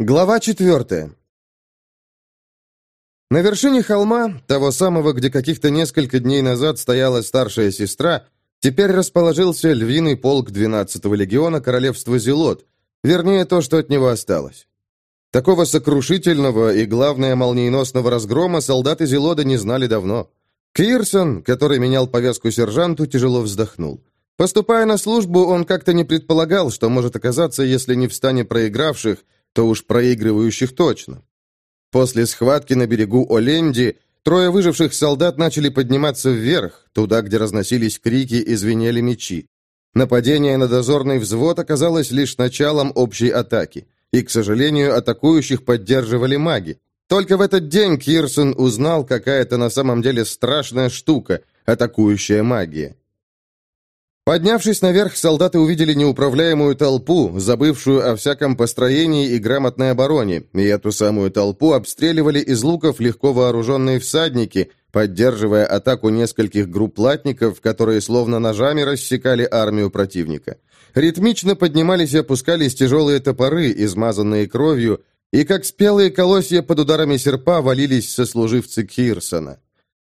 Глава четвертая. На вершине холма, того самого, где каких-то несколько дней назад стояла старшая сестра, теперь расположился львиный полк 12-го легиона королевства Зелот, вернее, то, что от него осталось. Такого сокрушительного и, главное, молниеносного разгрома солдаты Зелода не знали давно. Кирсон, который менял повязку сержанту, тяжело вздохнул. Поступая на службу, он как-то не предполагал, что может оказаться, если не в стане проигравших, то уж проигрывающих точно. После схватки на берегу Оленди трое выживших солдат начали подниматься вверх, туда, где разносились крики и звенели мечи. Нападение на дозорный взвод оказалось лишь началом общей атаки, и, к сожалению, атакующих поддерживали маги. Только в этот день Кирсон узнал, какая это на самом деле страшная штука – атакующая магия. Поднявшись наверх, солдаты увидели неуправляемую толпу, забывшую о всяком построении и грамотной обороне, и эту самую толпу обстреливали из луков легко вооруженные всадники, поддерживая атаку нескольких групп латников, которые словно ножами рассекали армию противника. Ритмично поднимались и опускались тяжелые топоры, измазанные кровью, и как спелые колосья под ударами серпа валились сослуживцы Кирсона.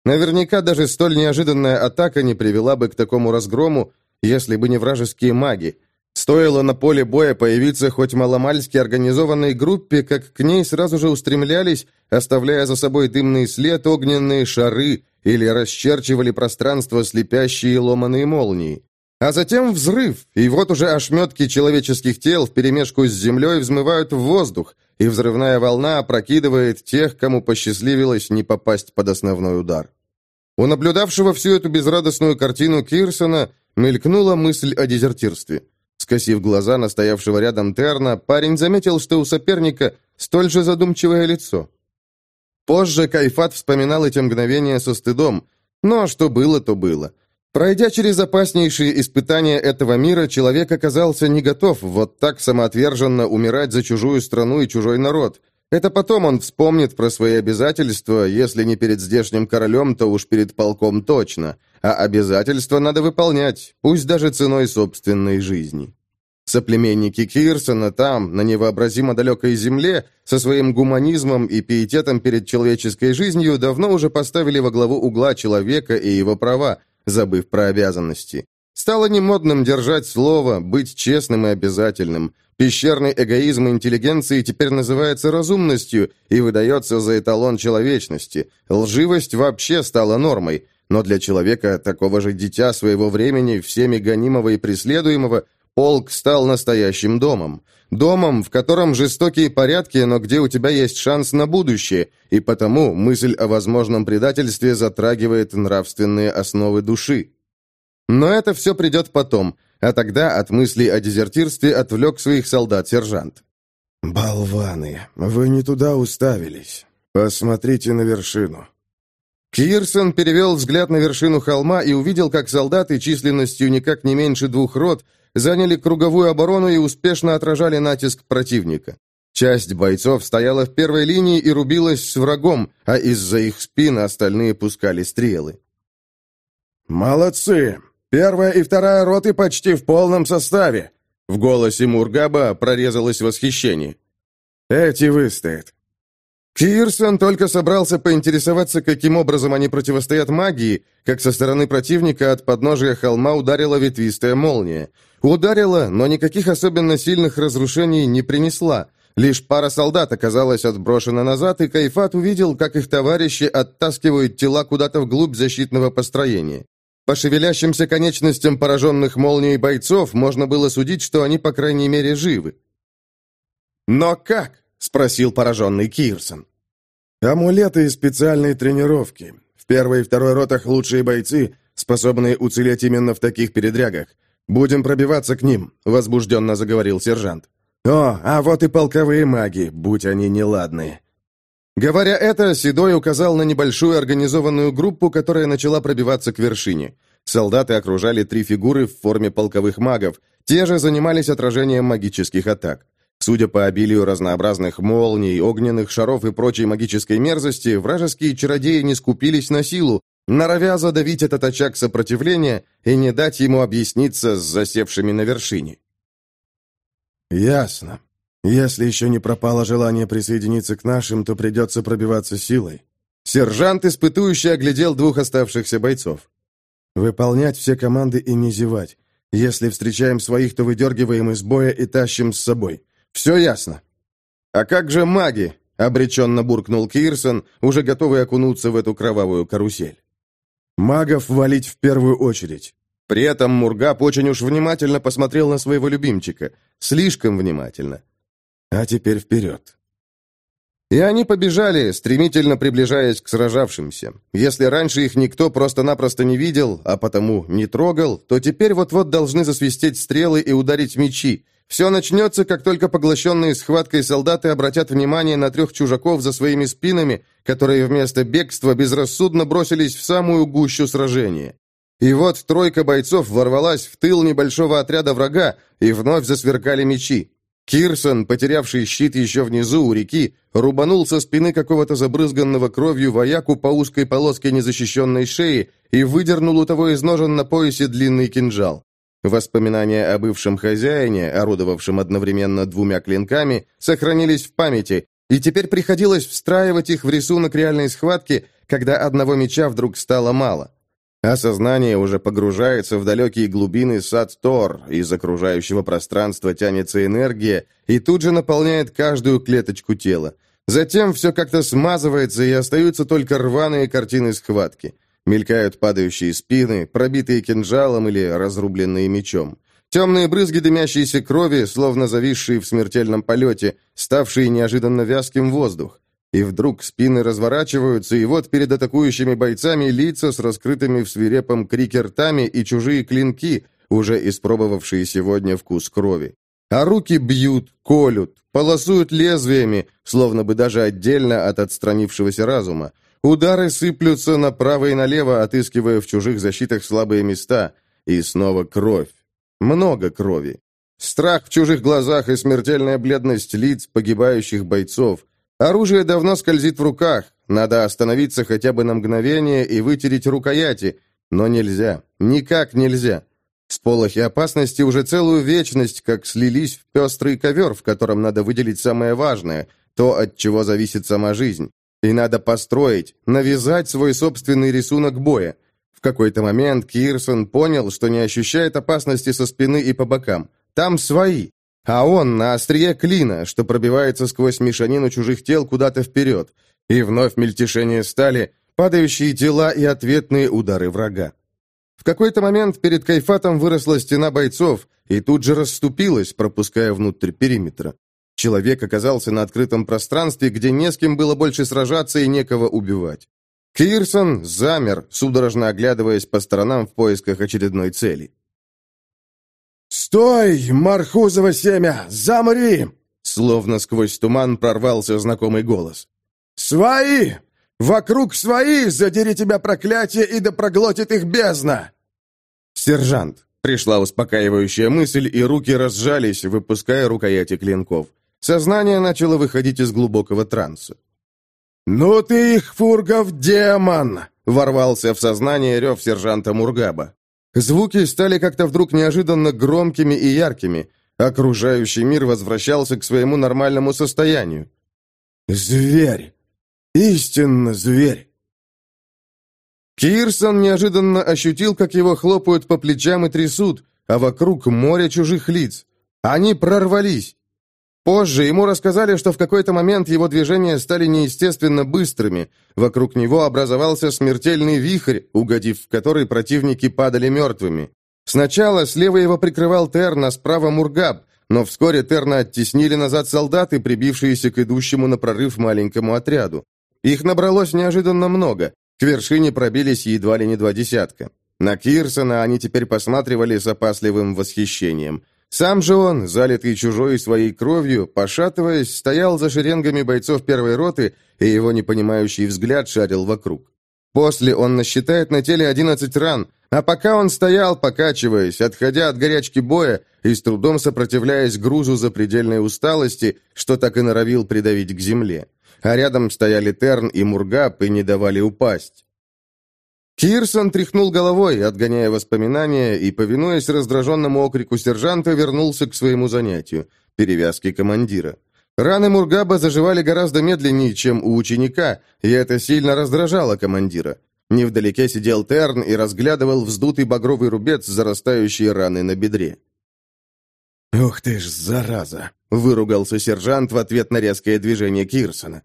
Наверняка даже столь неожиданная атака не привела бы к такому разгрому, если бы не вражеские маги. Стоило на поле боя появиться хоть маломальски организованной группе, как к ней сразу же устремлялись, оставляя за собой дымный след огненные шары или расчерчивали пространство слепящие ломаные молнии. А затем взрыв, и вот уже ошметки человеческих тел вперемешку с землей взмывают в воздух, и взрывная волна опрокидывает тех, кому посчастливилось не попасть под основной удар. У наблюдавшего всю эту безрадостную картину Кирсона Мелькнула мысль о дезертирстве. Скосив глаза на стоявшего рядом Терна, парень заметил, что у соперника столь же задумчивое лицо. Позже Кайфат вспоминал эти мгновения со стыдом, но что было, то было. Пройдя через опаснейшие испытания этого мира, человек оказался не готов вот так самоотверженно умирать за чужую страну и чужой народ. Это потом он вспомнит про свои обязательства, если не перед здешним королем, то уж перед полком точно – а обязательства надо выполнять, пусть даже ценой собственной жизни. Соплеменники Кирсона там, на невообразимо далекой земле, со своим гуманизмом и пиететом перед человеческой жизнью давно уже поставили во главу угла человека и его права, забыв про обязанности. Стало немодным держать слово, быть честным и обязательным. Пещерный эгоизм интеллигенции теперь называется разумностью и выдается за эталон человечности. Лживость вообще стала нормой. Но для человека, такого же дитя своего времени, всеми гонимого и преследуемого, полк стал настоящим домом. Домом, в котором жестокие порядки, но где у тебя есть шанс на будущее, и потому мысль о возможном предательстве затрагивает нравственные основы души. Но это все придет потом, а тогда от мыслей о дезертирстве отвлек своих солдат сержант. «Болваны, вы не туда уставились. Посмотрите на вершину. Кирсон перевел взгляд на вершину холма и увидел, как солдаты численностью никак не меньше двух рот заняли круговую оборону и успешно отражали натиск противника. Часть бойцов стояла в первой линии и рубилась с врагом, а из-за их спин остальные пускали стрелы. «Молодцы! Первая и вторая роты почти в полном составе!» В голосе Мургаба прорезалось восхищение. «Эти выстоят. Кирсон только собрался поинтересоваться, каким образом они противостоят магии, как со стороны противника от подножия холма ударила ветвистая молния. Ударила, но никаких особенно сильных разрушений не принесла. Лишь пара солдат оказалась отброшена назад, и Кайфат увидел, как их товарищи оттаскивают тела куда-то вглубь защитного построения. По шевелящимся конечностям пораженных молнией бойцов можно было судить, что они, по крайней мере, живы. «Но как?» — спросил пораженный Кирсон. «Амулеты и специальные тренировки. В первой и второй ротах лучшие бойцы, способные уцелеть именно в таких передрягах. Будем пробиваться к ним», — возбужденно заговорил сержант. «О, а вот и полковые маги, будь они неладные». Говоря это, Седой указал на небольшую организованную группу, которая начала пробиваться к вершине. Солдаты окружали три фигуры в форме полковых магов. Те же занимались отражением магических атак. Судя по обилию разнообразных молний, огненных шаров и прочей магической мерзости, вражеские чародеи не скупились на силу, норовя задавить этот очаг сопротивления и не дать ему объясниться с засевшими на вершине. «Ясно. Если еще не пропало желание присоединиться к нашим, то придется пробиваться силой. Сержант, испытующий, оглядел двух оставшихся бойцов. Выполнять все команды и не зевать. Если встречаем своих, то выдергиваем из боя и тащим с собой. Все ясно. А как же маги? Обреченно буркнул Кирсон, уже готовый окунуться в эту кровавую карусель. Магов валить в первую очередь. При этом Мургап очень уж внимательно посмотрел на своего любимчика. Слишком внимательно. А теперь вперед. И они побежали, стремительно приближаясь к сражавшимся. Если раньше их никто просто-напросто не видел, а потому не трогал, то теперь вот-вот должны засвистеть стрелы и ударить мечи. Все начнется, как только поглощенные схваткой солдаты обратят внимание на трех чужаков за своими спинами, которые вместо бегства безрассудно бросились в самую гущу сражения. И вот тройка бойцов ворвалась в тыл небольшого отряда врага, и вновь засверкали мечи. Кирсон, потерявший щит еще внизу у реки, рубанул со спины какого-то забрызганного кровью вояку по узкой полоске незащищенной шеи и выдернул у того из ножен на поясе длинный кинжал. Воспоминания о бывшем хозяине, орудовавшем одновременно двумя клинками, сохранились в памяти, и теперь приходилось встраивать их в рисунок реальной схватки, когда одного меча вдруг стало мало. Осознание уже погружается в далекие глубины сад Тор, из окружающего пространства тянется энергия и тут же наполняет каждую клеточку тела. Затем все как-то смазывается, и остаются только рваные картины схватки. Мелькают падающие спины, пробитые кинжалом или разрубленные мечом. Темные брызги дымящейся крови, словно зависшие в смертельном полете, ставшие неожиданно вязким воздух. И вдруг спины разворачиваются, и вот перед атакующими бойцами лица с раскрытыми в свирепом крике ртами и чужие клинки, уже испробовавшие сегодня вкус крови. А руки бьют, колют, полосуют лезвиями, словно бы даже отдельно от отстранившегося разума. Удары сыплются направо и налево, отыскивая в чужих защитах слабые места. И снова кровь. Много крови. Страх в чужих глазах и смертельная бледность лиц погибающих бойцов. Оружие давно скользит в руках. Надо остановиться хотя бы на мгновение и вытереть рукояти. Но нельзя. Никак нельзя. Сполохи опасности уже целую вечность как слились в пестрый ковер, в котором надо выделить самое важное, то, от чего зависит сама жизнь. И надо построить, навязать свой собственный рисунок боя. В какой-то момент Кирсон понял, что не ощущает опасности со спины и по бокам. Там свои. А он на острие клина, что пробивается сквозь мешанину чужих тел куда-то вперед. И вновь мельтешение стали, падающие тела и ответные удары врага. В какой-то момент перед Кайфатом выросла стена бойцов и тут же расступилась, пропуская внутрь периметра. Человек оказался на открытом пространстве, где не с кем было больше сражаться и некого убивать. Кирсон замер, судорожно оглядываясь по сторонам в поисках очередной цели. «Стой, Мархузово семя! Замри!» Словно сквозь туман прорвался знакомый голос. «Свои! Вокруг свои! Задери тебя проклятие, и да проглотит их бездна!» «Сержант!» — пришла успокаивающая мысль, и руки разжались, выпуская рукояти клинков. Сознание начало выходить из глубокого транса. «Ну ты их, фургов, демон!» — ворвался в сознание рев сержанта Мургаба. Звуки стали как-то вдруг неожиданно громкими и яркими. Окружающий мир возвращался к своему нормальному состоянию. «Зверь! Истинно зверь!» Кирсон неожиданно ощутил, как его хлопают по плечам и трясут, а вокруг море чужих лиц. Они прорвались. Позже ему рассказали, что в какой-то момент его движения стали неестественно быстрыми. Вокруг него образовался смертельный вихрь, угодив в который противники падали мертвыми. Сначала слева его прикрывал Терн, а справа Мургаб, но вскоре Терна оттеснили назад солдаты, прибившиеся к идущему на прорыв маленькому отряду. Их набралось неожиданно много. К вершине пробились едва ли не два десятка. На Кирсона они теперь посматривали с опасливым восхищением. Сам же он, залитый чужой своей кровью, пошатываясь, стоял за шеренгами бойцов первой роты, и его непонимающий взгляд шарил вокруг. После он насчитает на теле одиннадцать ран, а пока он стоял, покачиваясь, отходя от горячки боя и с трудом сопротивляясь грузу запредельной усталости, что так и норовил придавить к земле. А рядом стояли Терн и Мургап и не давали упасть. Кирсон тряхнул головой, отгоняя воспоминания, и, повинуясь раздраженному окрику сержанта, вернулся к своему занятию. перевязки командира. Раны Мургаба заживали гораздо медленнее, чем у ученика, и это сильно раздражало командира. Невдалеке сидел Терн и разглядывал вздутый багровый рубец, зарастающий раны на бедре. «Ух ты ж, зараза!» — выругался сержант в ответ на резкое движение Кирсона.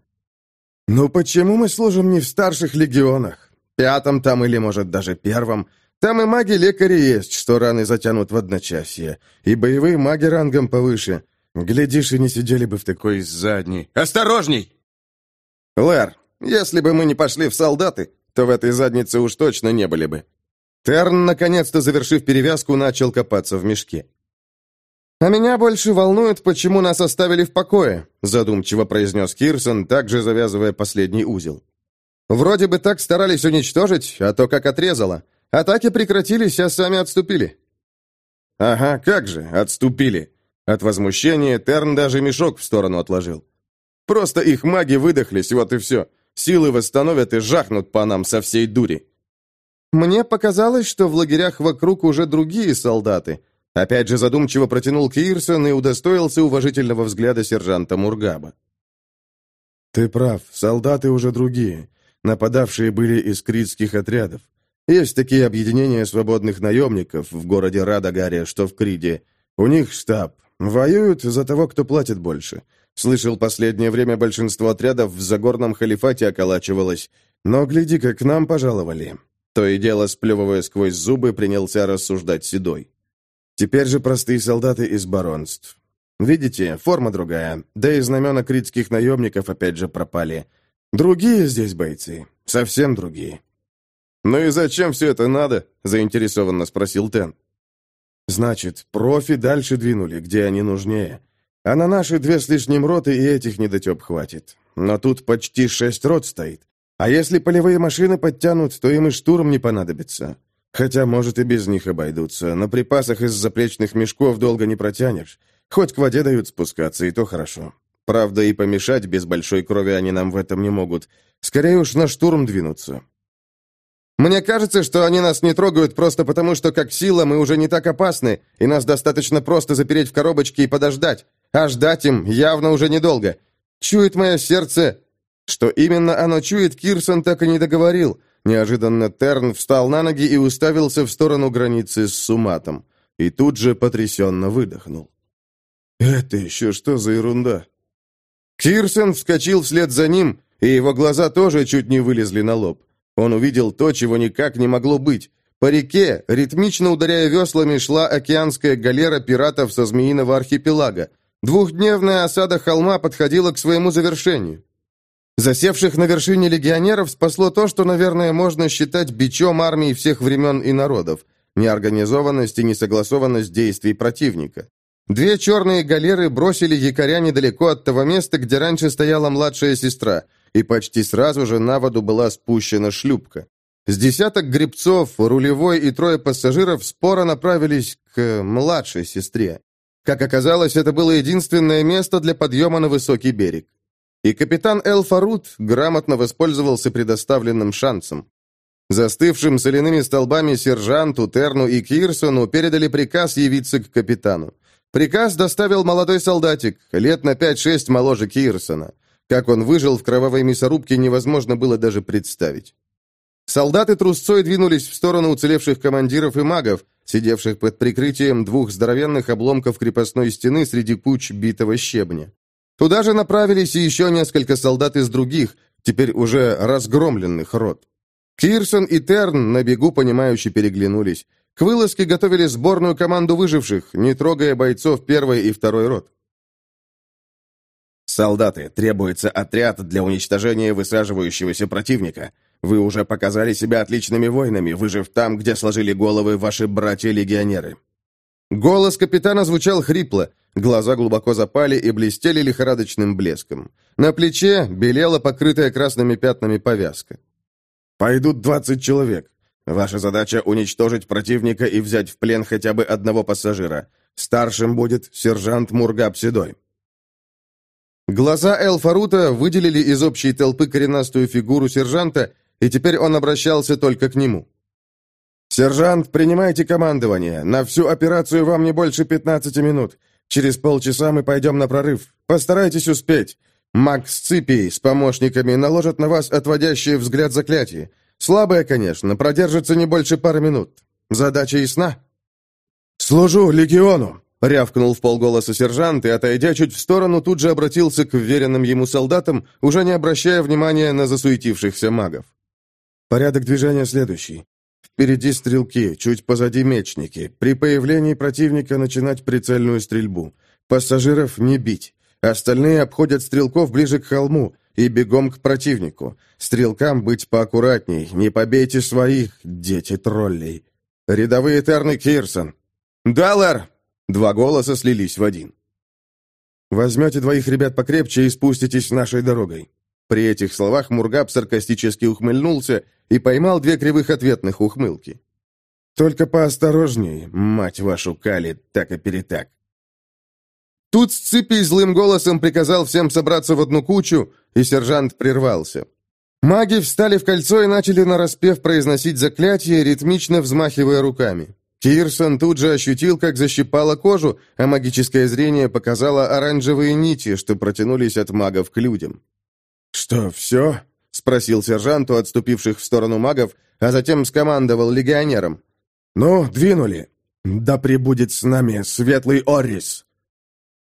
«Ну почему мы служим не в старших легионах? Пятом там или, может, даже первом? Там и маги-лекари есть, что раны затянут в одночасье, и боевые маги рангом повыше. Глядишь, и не сидели бы в такой задней. Осторожней!» «Лэр, если бы мы не пошли в солдаты, то в этой заднице уж точно не были бы». Терн, наконец-то завершив перевязку, начал копаться в мешке. «А меня больше волнует, почему нас оставили в покое», задумчиво произнес Кирсон, также завязывая последний узел. «Вроде бы так старались уничтожить, а то как отрезало. Атаки прекратились, а сами отступили». «Ага, как же, отступили». От возмущения Терн даже мешок в сторону отложил. «Просто их маги выдохлись, вот и все. Силы восстановят и жахнут по нам со всей дури». «Мне показалось, что в лагерях вокруг уже другие солдаты», Опять же задумчиво протянул Кирсон и удостоился уважительного взгляда сержанта Мургаба. «Ты прав, солдаты уже другие. Нападавшие были из критских отрядов. Есть такие объединения свободных наемников в городе Радагаре, что в Криде. У них штаб. Воюют за того, кто платит больше. Слышал, последнее время большинство отрядов в Загорном халифате околачивалось. Но гляди, как к нам пожаловали». То и дело, сплевывая сквозь зубы, принялся рассуждать Седой. Теперь же простые солдаты из баронств. Видите, форма другая, да и знамена критских наемников опять же пропали. Другие здесь бойцы, совсем другие. «Ну и зачем все это надо?» – заинтересованно спросил Тен. «Значит, профи дальше двинули, где они нужнее. А на наши две с лишним роты и этих недотеп хватит. Но тут почти шесть рот стоит. А если полевые машины подтянут, то им и штурм не понадобится. Хотя, может, и без них обойдутся. На припасах из заплечных мешков долго не протянешь. Хоть к воде дают спускаться, и то хорошо. Правда, и помешать без большой крови они нам в этом не могут. Скорее уж на штурм двинуться. Мне кажется, что они нас не трогают просто потому, что как сила мы уже не так опасны, и нас достаточно просто запереть в коробочке и подождать. А ждать им явно уже недолго. Чует мое сердце... Что именно оно чует, Кирсон так и не договорил, Неожиданно Терн встал на ноги и уставился в сторону границы с Суматом. И тут же потрясенно выдохнул. «Это еще что за ерунда?» Кирсен вскочил вслед за ним, и его глаза тоже чуть не вылезли на лоб. Он увидел то, чего никак не могло быть. По реке, ритмично ударяя веслами, шла океанская галера пиратов со Змеиного архипелага. Двухдневная осада холма подходила к своему завершению. Засевших на вершине легионеров спасло то, что, наверное, можно считать бичом армии всех времен и народов – неорганизованность и несогласованность действий противника. Две черные галеры бросили якоря недалеко от того места, где раньше стояла младшая сестра, и почти сразу же на воду была спущена шлюпка. С десяток гребцов, рулевой и трое пассажиров споро направились к младшей сестре. Как оказалось, это было единственное место для подъема на высокий берег. И капитан Эл Фарут грамотно воспользовался предоставленным шансом. Застывшим соляными столбами сержанту, Терну и Кирсону передали приказ явиться к капитану. Приказ доставил молодой солдатик, лет на 5-6 моложе Кирсона. Как он выжил в кровавой мясорубке, невозможно было даже представить. Солдаты трусцой двинулись в сторону уцелевших командиров и магов, сидевших под прикрытием двух здоровенных обломков крепостной стены среди куч битого щебня. Туда же направились и еще несколько солдат из других, теперь уже разгромленных рот. Кирсон и Терн на бегу, понимающе переглянулись. К вылазке готовили сборную команду выживших, не трогая бойцов первой и второй рот. «Солдаты, требуется отряд для уничтожения высаживающегося противника. Вы уже показали себя отличными воинами, выжив там, где сложили головы ваши братья-легионеры». Голос капитана звучал хрипло, Глаза глубоко запали и блестели лихорадочным блеском. На плече белела покрытая красными пятнами повязка. «Пойдут двадцать человек. Ваша задача — уничтожить противника и взять в плен хотя бы одного пассажира. Старшим будет сержант Мургаб Седой». Глаза Эл-Фарута выделили из общей толпы коренастую фигуру сержанта, и теперь он обращался только к нему. «Сержант, принимайте командование. На всю операцию вам не больше пятнадцати минут. Через полчаса мы пойдем на прорыв. Постарайтесь успеть. Маг с Ципией с помощниками наложат на вас отводящий взгляд заклятие. Слабое, конечно, продержится не больше пары минут. Задача ясна?» «Служу легиону!» — рявкнул в полголоса сержант и, отойдя чуть в сторону, тут же обратился к вверенным ему солдатам, уже не обращая внимания на засуетившихся магов. «Порядок движения следующий. Впереди стрелки, чуть позади мечники. При появлении противника начинать прицельную стрельбу. Пассажиров не бить. Остальные обходят стрелков ближе к холму и бегом к противнику. Стрелкам быть поаккуратней, не побейте своих, дети троллей. Рядовые Терны Кирсон. «Даллар!» Два голоса слились в один. «Возьмете двоих ребят покрепче и спуститесь нашей дорогой». При этих словах Мургаб саркастически ухмыльнулся и поймал две кривых ответных ухмылки. «Только поосторожней, мать вашу Кали, так и перетак». Тут Сципий злым голосом приказал всем собраться в одну кучу, и сержант прервался. Маги встали в кольцо и начали нараспев произносить заклятие, ритмично взмахивая руками. Кирсон тут же ощутил, как защипало кожу, а магическое зрение показало оранжевые нити, что протянулись от магов к людям. «Что, все?» — спросил сержант у отступивших в сторону магов, а затем скомандовал легионерам. «Ну, двинули. Да пребудет с нами светлый Оррис!»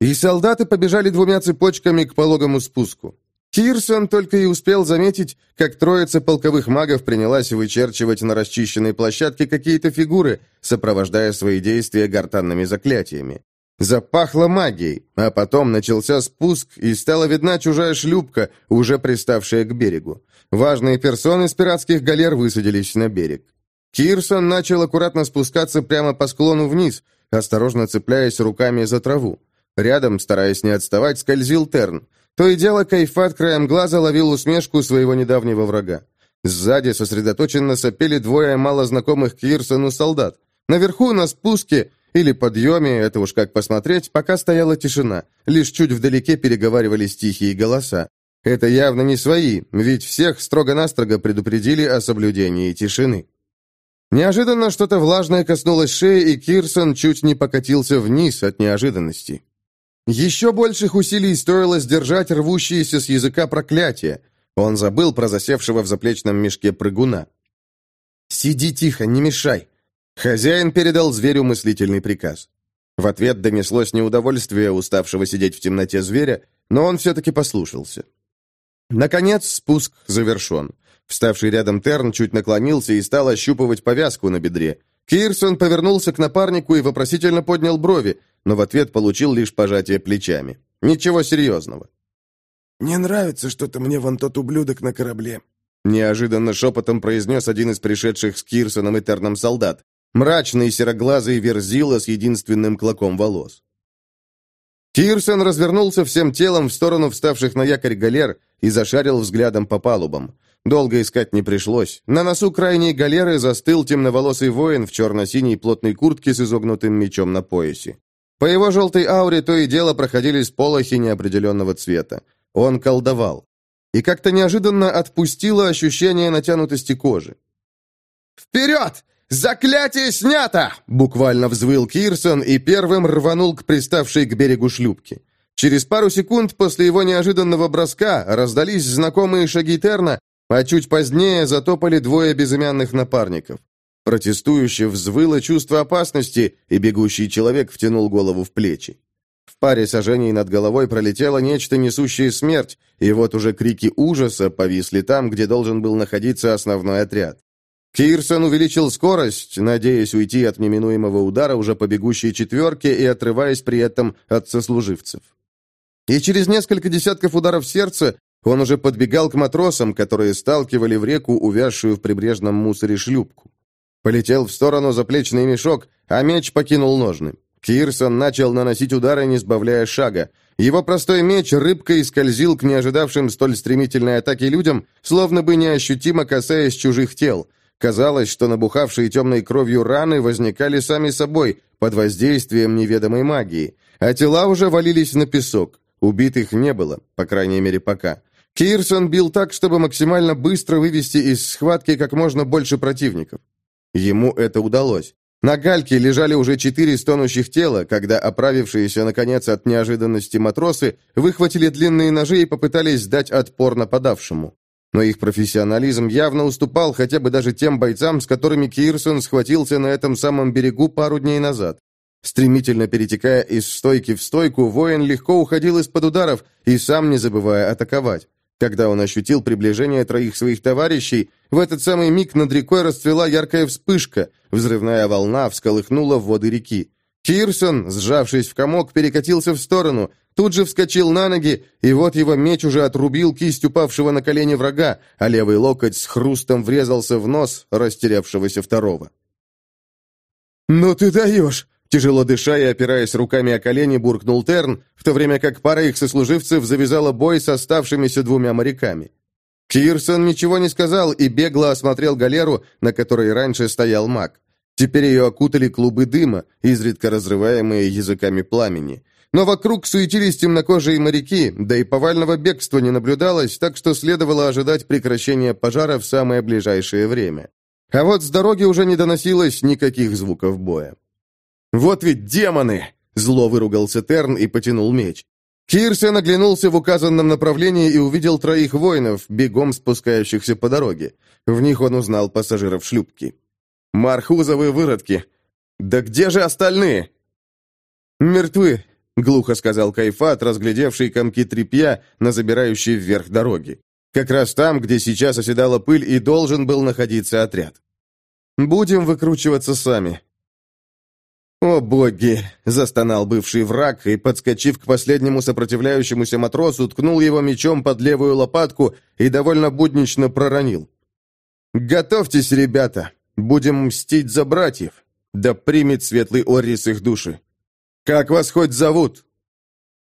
И солдаты побежали двумя цепочками к пологому спуску. Кирсон только и успел заметить, как троица полковых магов принялась вычерчивать на расчищенной площадке какие-то фигуры, сопровождая свои действия гортанными заклятиями. Запахло магией, а потом начался спуск, и стала видна чужая шлюпка, уже приставшая к берегу. Важные персоны с пиратских галер высадились на берег. Кирсон начал аккуратно спускаться прямо по склону вниз, осторожно цепляясь руками за траву. Рядом, стараясь не отставать, скользил Терн. То и дело Кайфат краем глаза ловил усмешку своего недавнего врага. Сзади сосредоточенно сопели двое малознакомых Кирсону солдат. Наверху, на спуске или подъеме, это уж как посмотреть, пока стояла тишина. Лишь чуть вдалеке переговаривались тихие голоса. Это явно не свои, ведь всех строго-настрого предупредили о соблюдении тишины. Неожиданно что-то влажное коснулось шеи, и Кирсон чуть не покатился вниз от неожиданности. Еще больших усилий стоило сдержать рвущиеся с языка проклятия. Он забыл про засевшего в заплечном мешке прыгуна. «Сиди тихо, не мешай!» Хозяин передал зверю мыслительный приказ. В ответ донеслось неудовольствие уставшего сидеть в темноте зверя, но он все-таки послушался. Наконец спуск завершен. Вставший рядом Терн чуть наклонился и стал ощупывать повязку на бедре. Кирсон повернулся к напарнику и вопросительно поднял брови, но в ответ получил лишь пожатие плечами. Ничего серьезного. «Не нравится что-то мне вон тот ублюдок на корабле», неожиданно шепотом произнес один из пришедших с Кирсоном и Терном солдат. Мрачный сероглазый верзила с единственным клоком волос. Кирсон развернулся всем телом в сторону вставших на якорь галер и зашарил взглядом по палубам. Долго искать не пришлось. На носу крайней галеры застыл темноволосый воин в черно-синей плотной куртке с изогнутым мечом на поясе. По его желтой ауре то и дело проходили сполохи неопределенного цвета. Он колдовал. И как-то неожиданно отпустило ощущение натянутости кожи. «Вперед! Заклятие снято!» Буквально взвыл Кирсон и первым рванул к приставшей к берегу шлюпке. Через пару секунд после его неожиданного броска раздались знакомые шаги Терна, а чуть позднее затопали двое безымянных напарников. Протестующе взвыло чувство опасности, и бегущий человек втянул голову в плечи. В паре сажений над головой пролетело нечто, несущее смерть, и вот уже крики ужаса повисли там, где должен был находиться основной отряд. Кирсон увеличил скорость, надеясь уйти от неминуемого удара уже по бегущей четверке и отрываясь при этом от сослуживцев. И через несколько десятков ударов сердца он уже подбегал к матросам, которые сталкивали в реку увязшую в прибрежном мусоре шлюпку. Полетел в сторону заплечный мешок, а меч покинул ножны. Кирсон начал наносить удары, не сбавляя шага. Его простой меч рыбкой скользил к неожидавшим столь стремительной атаки людям, словно бы неощутимо касаясь чужих тел. Казалось, что набухавшие темной кровью раны возникали сами собой, под воздействием неведомой магии, а тела уже валились на песок. Убитых не было, по крайней мере, пока. Кирсон бил так, чтобы максимально быстро вывести из схватки как можно больше противников. Ему это удалось. На гальке лежали уже четыре стонущих тела, когда оправившиеся, наконец, от неожиданности матросы выхватили длинные ножи и попытались дать отпор нападавшему. Но их профессионализм явно уступал хотя бы даже тем бойцам, с которыми Кирсон схватился на этом самом берегу пару дней назад. Стремительно перетекая из стойки в стойку, воин легко уходил из-под ударов и сам не забывая атаковать. Когда он ощутил приближение троих своих товарищей, в этот самый миг над рекой расцвела яркая вспышка, взрывная волна всколыхнула воды реки. Кирсон, сжавшись в комок, перекатился в сторону, тут же вскочил на ноги, и вот его меч уже отрубил кисть упавшего на колени врага, а левый локоть с хрустом врезался в нос растерявшегося второго. «Ну ты даешь!» Тяжело дыша и опираясь руками о колени, буркнул Терн, в то время как пара их сослуживцев завязала бой с оставшимися двумя моряками. Кирсон ничего не сказал и бегло осмотрел галеру, на которой раньше стоял маг. Теперь ее окутали клубы дыма, изредка разрываемые языками пламени. Но вокруг суетились темнокожие моряки, да и повального бегства не наблюдалось, так что следовало ожидать прекращения пожара в самое ближайшее время. А вот с дороги уже не доносилось никаких звуков боя. «Вот ведь демоны!» — зло выругался Терн и потянул меч. Кирсен оглянулся в указанном направлении и увидел троих воинов, бегом спускающихся по дороге. В них он узнал пассажиров шлюпки. «Мархузовые выродки! Да где же остальные?» «Мертвы», — глухо сказал Кайфат, разглядевший комки тряпья на забирающей вверх дороги. Как раз там, где сейчас оседала пыль и должен был находиться отряд. «Будем выкручиваться сами. «О боги!» — застонал бывший враг и, подскочив к последнему сопротивляющемуся матросу, ткнул его мечом под левую лопатку и довольно буднично проронил. «Готовьтесь, ребята! Будем мстить за братьев! Да примет светлый Орис их души! Как вас хоть зовут?»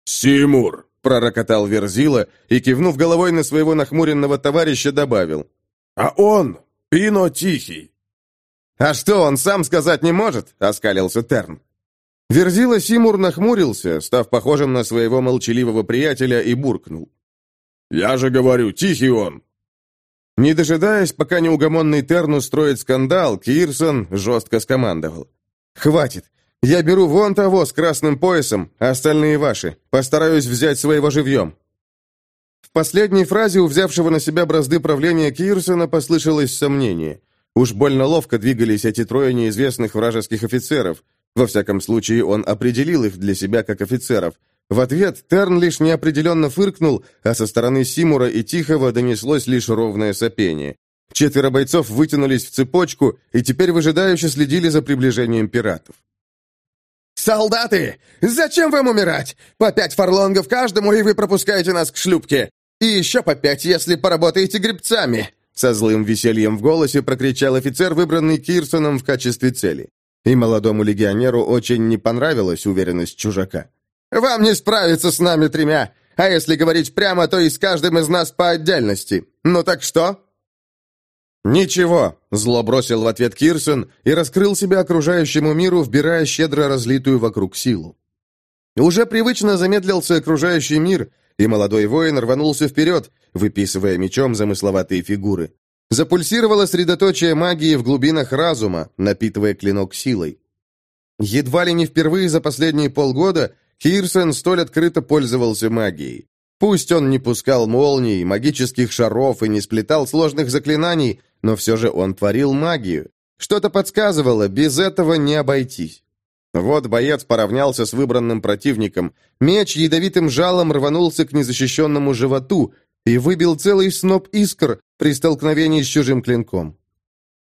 «Симур!» — пророкотал Верзила и, кивнув головой на своего нахмуренного товарища, добавил. «А он Пино Тихий!» «А что, он сам сказать не может?» — оскалился Терн. Верзила Симур нахмурился, став похожим на своего молчаливого приятеля, и буркнул. «Я же говорю, тихий он!» Не дожидаясь, пока неугомонный Терн устроит скандал, Кирсон жестко скомандовал. «Хватит! Я беру вон того с красным поясом, а остальные ваши. Постараюсь взять своего живьем». В последней фразе у взявшего на себя бразды правления Кирсона послышалось сомнение – Уж больно ловко двигались эти трое неизвестных вражеских офицеров. Во всяком случае, он определил их для себя как офицеров. В ответ Терн лишь неопределенно фыркнул, а со стороны Симура и Тихого донеслось лишь ровное сопение. Четверо бойцов вытянулись в цепочку и теперь выжидающе следили за приближением пиратов. «Солдаты! Зачем вам умирать? По пять фарлонгов каждому, и вы пропускаете нас к шлюпке. И еще по пять, если поработаете гребцами!» Со злым весельем в голосе прокричал офицер, выбранный Кирсоном в качестве цели. И молодому легионеру очень не понравилась уверенность чужака. «Вам не справиться с нами тремя, а если говорить прямо, то и с каждым из нас по отдельности. Ну так что?» «Ничего», — зло бросил в ответ Кирсон и раскрыл себя окружающему миру, вбирая щедро разлитую вокруг силу. Уже привычно замедлился окружающий мир, и молодой воин рванулся вперед, выписывая мечом замысловатые фигуры. Запульсировало средоточие магии в глубинах разума, напитывая клинок силой. Едва ли не впервые за последние полгода Кирсен столь открыто пользовался магией. Пусть он не пускал молний, магических шаров и не сплетал сложных заклинаний, но все же он творил магию. Что-то подсказывало, без этого не обойтись. Вот боец поравнялся с выбранным противником. Меч ядовитым жалом рванулся к незащищенному животу, и выбил целый сноп искр при столкновении с чужим клинком.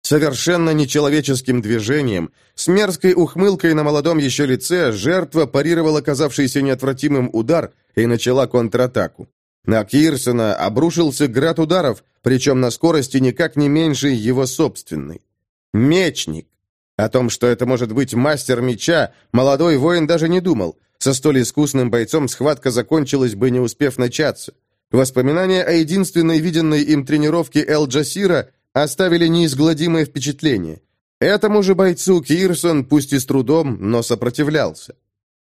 Совершенно нечеловеческим движением, с мерзкой ухмылкой на молодом еще лице, жертва парировала казавшийся неотвратимым удар и начала контратаку. На Кирсона обрушился град ударов, причем на скорости никак не меньше его собственной. Мечник. О том, что это может быть мастер меча, молодой воин даже не думал. Со столь искусным бойцом схватка закончилась бы, не успев начаться. Воспоминания о единственной виденной им тренировке Эл-Джасира оставили неизгладимое впечатление. Этому же бойцу Кирсон, пусть и с трудом, но сопротивлялся.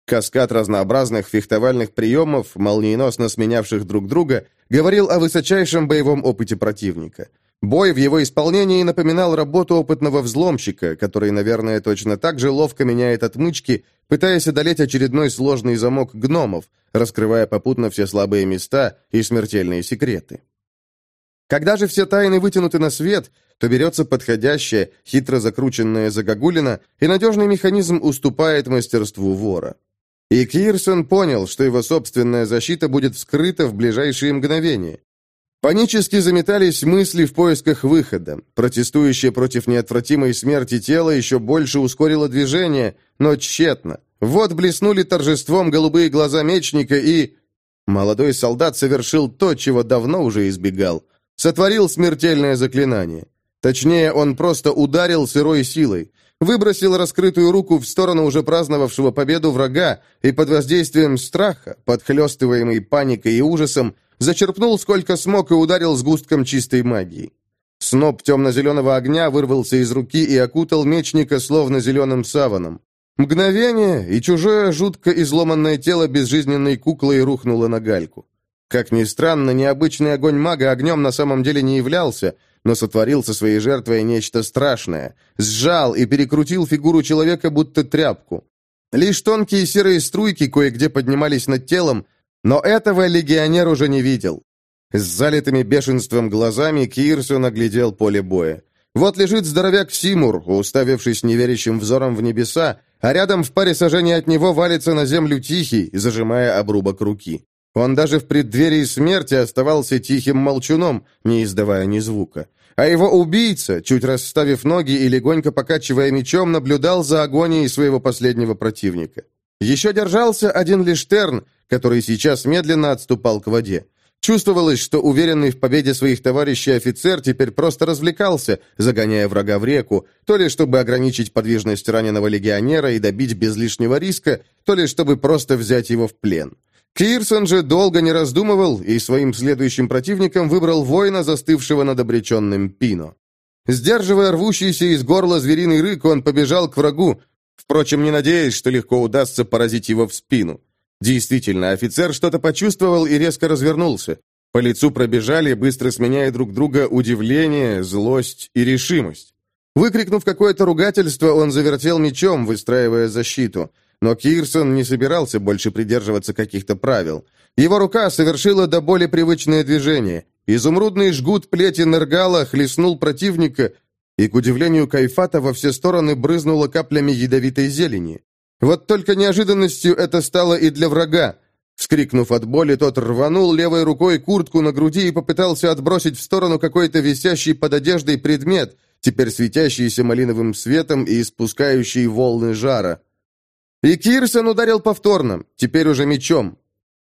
Каскад разнообразных фехтовальных приемов, молниеносно сменявших друг друга, говорил о высочайшем боевом опыте противника. Бой в его исполнении напоминал работу опытного взломщика, который, наверное, точно так же ловко меняет отмычки, пытаясь одолеть очередной сложный замок гномов, раскрывая попутно все слабые места и смертельные секреты. Когда же все тайны вытянуты на свет, то берется подходящая, хитро закрученная загогулина, и надежный механизм уступает мастерству вора. И Кирсон понял, что его собственная защита будет вскрыта в ближайшие мгновения. Панически заметались мысли в поисках выхода. Протестующее против неотвратимой смерти тело еще больше ускорило движение, но тщетно. Вот блеснули торжеством голубые глаза мечника, и... Молодой солдат совершил то, чего давно уже избегал. Сотворил смертельное заклинание. Точнее, он просто ударил сырой силой. Выбросил раскрытую руку в сторону уже праздновавшего победу врага и под воздействием страха, подхлестываемый паникой и ужасом, зачерпнул сколько смог и ударил сгустком чистой магии. Сноп темно-зеленого огня вырвался из руки и окутал мечника словно зеленым саваном. Мгновение, и чужое жутко изломанное тело безжизненной куклой рухнуло на гальку. Как ни странно, необычный огонь мага огнем на самом деле не являлся, но сотворил со своей жертвой нечто страшное. Сжал и перекрутил фигуру человека, будто тряпку. Лишь тонкие серые струйки кое-где поднимались над телом, но этого легионер уже не видел. С залитыми бешенством глазами Кирсон оглядел поле боя. Вот лежит здоровяк Симур, уставившись неверящим взором в небеса, а рядом в паре сажений от него валится на землю Тихий, зажимая обрубок руки. Он даже в преддверии смерти оставался тихим молчуном, не издавая ни звука. А его убийца, чуть расставив ноги и легонько покачивая мечом, наблюдал за агонией своего последнего противника. Еще держался один лишь Терн, который сейчас медленно отступал к воде. Чувствовалось, что уверенный в победе своих товарищей офицер теперь просто развлекался, загоняя врага в реку, то ли чтобы ограничить подвижность раненого легионера и добить без лишнего риска, то ли чтобы просто взять его в плен. Кирсон же долго не раздумывал и своим следующим противником выбрал воина, застывшего над обреченным Пино. Сдерживая рвущийся из горла звериный рык, он побежал к врагу, впрочем, не надеясь, что легко удастся поразить его в спину. Действительно, офицер что-то почувствовал и резко развернулся. По лицу пробежали, быстро сменяя друг друга удивление, злость и решимость. Выкрикнув какое-то ругательство, он завертел мечом, выстраивая защиту. Но Кирсон не собирался больше придерживаться каких-то правил. Его рука совершила до боли привычное движение. Изумрудный жгут плети Нергала хлестнул противника, и, к удивлению Кайфата, во все стороны брызнуло каплями ядовитой зелени. Вот только неожиданностью это стало и для врага. Вскрикнув от боли, тот рванул левой рукой куртку на груди и попытался отбросить в сторону какой-то висящий под одеждой предмет, теперь светящийся малиновым светом и испускающий волны жара. И Кирсон ударил повторно, теперь уже мечом.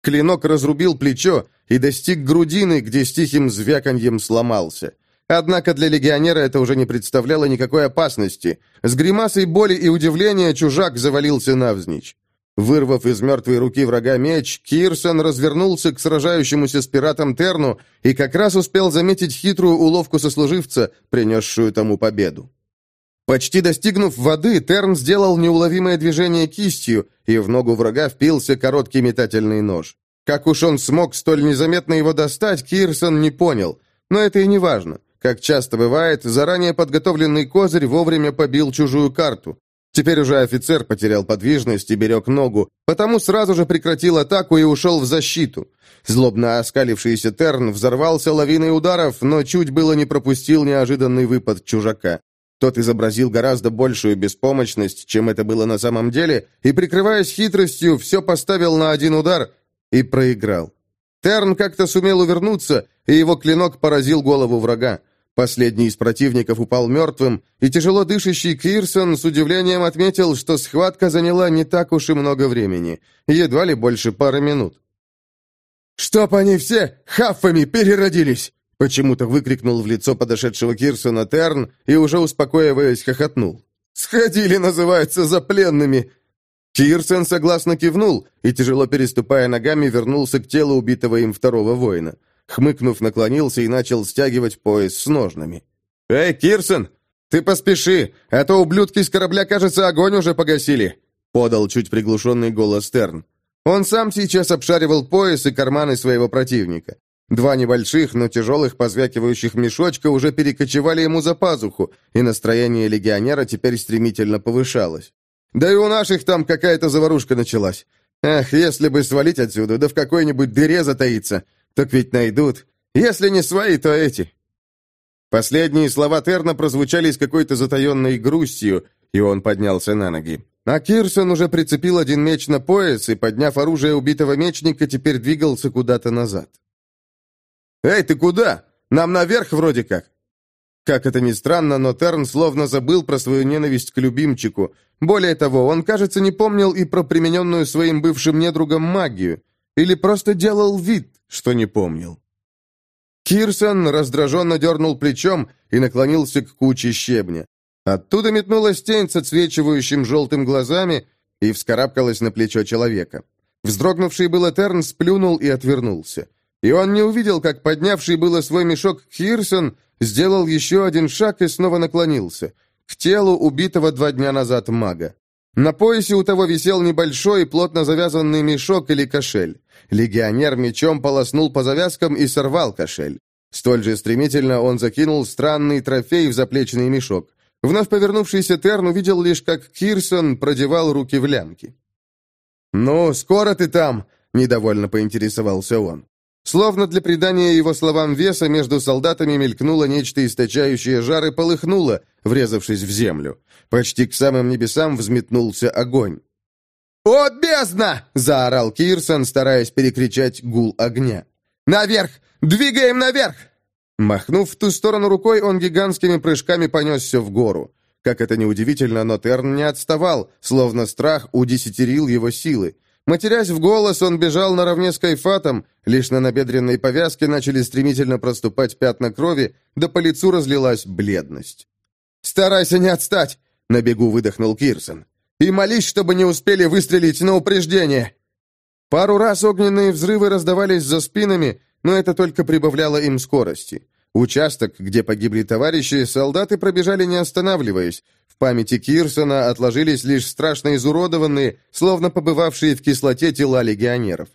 Клинок разрубил плечо и достиг грудины, где с тихим звяканьем сломался. Однако для легионера это уже не представляло никакой опасности. С гримасой боли и удивления чужак завалился навзничь. Вырвав из мертвой руки врага меч, Кирсон развернулся к сражающемуся с пиратом Терну и как раз успел заметить хитрую уловку сослуживца, принесшую тому победу. Почти достигнув воды, Терн сделал неуловимое движение кистью, и в ногу врага впился короткий метательный нож. Как уж он смог столь незаметно его достать, Кирсон не понял, но это и не важно. Как часто бывает, заранее подготовленный козырь вовремя побил чужую карту. Теперь уже офицер потерял подвижность и берег ногу, потому сразу же прекратил атаку и ушел в защиту. Злобно оскалившийся Терн взорвался лавиной ударов, но чуть было не пропустил неожиданный выпад чужака. Тот изобразил гораздо большую беспомощность, чем это было на самом деле, и, прикрываясь хитростью, все поставил на один удар и проиграл. Терн как-то сумел увернуться, и его клинок поразил голову врага. Последний из противников упал мертвым, и тяжело дышащий Кирсон с удивлением отметил, что схватка заняла не так уж и много времени, едва ли больше пары минут. «Чтоб они все хаффами переродились!» Почему-то выкрикнул в лицо подошедшего Кирсона Терн и, уже успокоиваясь, хохотнул. «Сходили, называется, за пленными!» Кирсон согласно кивнул и, тяжело переступая ногами, вернулся к телу убитого им второго воина. Хмыкнув, наклонился и начал стягивать пояс с ножнами. «Эй, Кирсон, ты поспеши, а то ублюдки с корабля, кажется, огонь уже погасили!» Подал чуть приглушенный голос Стерн. Он сам сейчас обшаривал пояс и карманы своего противника. Два небольших, но тяжелых позвякивающих мешочка уже перекочевали ему за пазуху, и настроение легионера теперь стремительно повышалось. Да и у наших там какая-то заварушка началась. Эх, если бы свалить отсюда, да в какой-нибудь дыре затаиться, так ведь найдут. Если не свои, то эти. Последние слова Терна прозвучали с какой-то затаенной грустью, и он поднялся на ноги. А Кирсон уже прицепил один меч на пояс и, подняв оружие убитого мечника, теперь двигался куда-то назад. «Эй, ты куда? Нам наверх вроде как!» Как это ни странно, но Терн словно забыл про свою ненависть к любимчику. Более того, он, кажется, не помнил и про примененную своим бывшим недругом магию. Или просто делал вид, что не помнил. Кирсон раздраженно дернул плечом и наклонился к куче щебня. Оттуда метнулась тень с отсвечивающим желтым глазами и вскарабкалась на плечо человека. Вздрогнувший было Терн сплюнул и отвернулся. И он не увидел, как поднявший было свой мешок Кирсон сделал еще один шаг и снова наклонился к телу убитого два дня назад мага. На поясе у того висел небольшой, плотно завязанный мешок или кошель. Легионер мечом полоснул по завязкам и сорвал кошель. Столь же стремительно он закинул странный трофей в заплечный мешок. Вновь повернувшийся Терн увидел лишь, как Кирсон продевал руки в лямки. «Ну, скоро ты там?» — недовольно поинтересовался он. Словно для придания его словам веса, между солдатами мелькнуло нечто источающее жар и полыхнуло, врезавшись в землю. Почти к самым небесам взметнулся огонь. «О, бездна!» — заорал Кирсон, стараясь перекричать гул огня. «Наверх! Двигаем наверх!» Махнув в ту сторону рукой, он гигантскими прыжками понесся в гору. Как это ни удивительно, но Терн не отставал, словно страх удесятерил его силы. Матерясь в голос, он бежал наравне с Кайфатом, лишь на набедренной повязке начали стремительно проступать пятна крови, да по лицу разлилась бледность. «Старайся не отстать!» — на бегу выдохнул Кирсон. «И молись, чтобы не успели выстрелить на упреждение!» Пару раз огненные взрывы раздавались за спинами, но это только прибавляло им скорости. Участок, где погибли товарищи, солдаты пробежали не останавливаясь, памяти Кирсона отложились лишь страшно изуродованные, словно побывавшие в кислоте тела легионеров.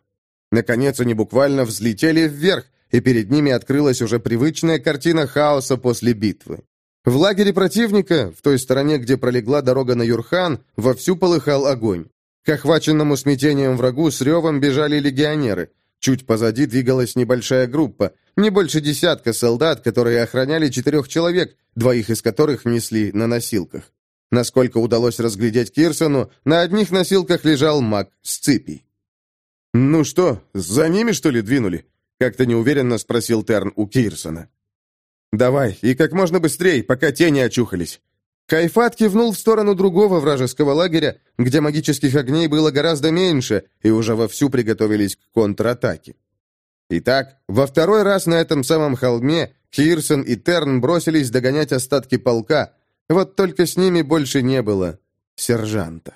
Наконец они буквально взлетели вверх, и перед ними открылась уже привычная картина хаоса после битвы. В лагере противника, в той стороне, где пролегла дорога на Юрхан, вовсю полыхал огонь. К охваченному смятением врагу с ревом бежали легионеры. Чуть позади двигалась небольшая группа, не больше десятка солдат, которые охраняли четырех человек, двоих из которых несли на носилках. Насколько удалось разглядеть Кирсону, на одних носилках лежал маг с цепи. «Ну что, за ними, что ли, двинули?» — как-то неуверенно спросил Терн у Кирсона. «Давай, и как можно быстрее, пока тени очухались». Кайфат кивнул в сторону другого вражеского лагеря, где магических огней было гораздо меньше, и уже вовсю приготовились к контратаке. Итак, во второй раз на этом самом холме Кирсон и Терн бросились догонять остатки полка, вот только с ними больше не было сержанта.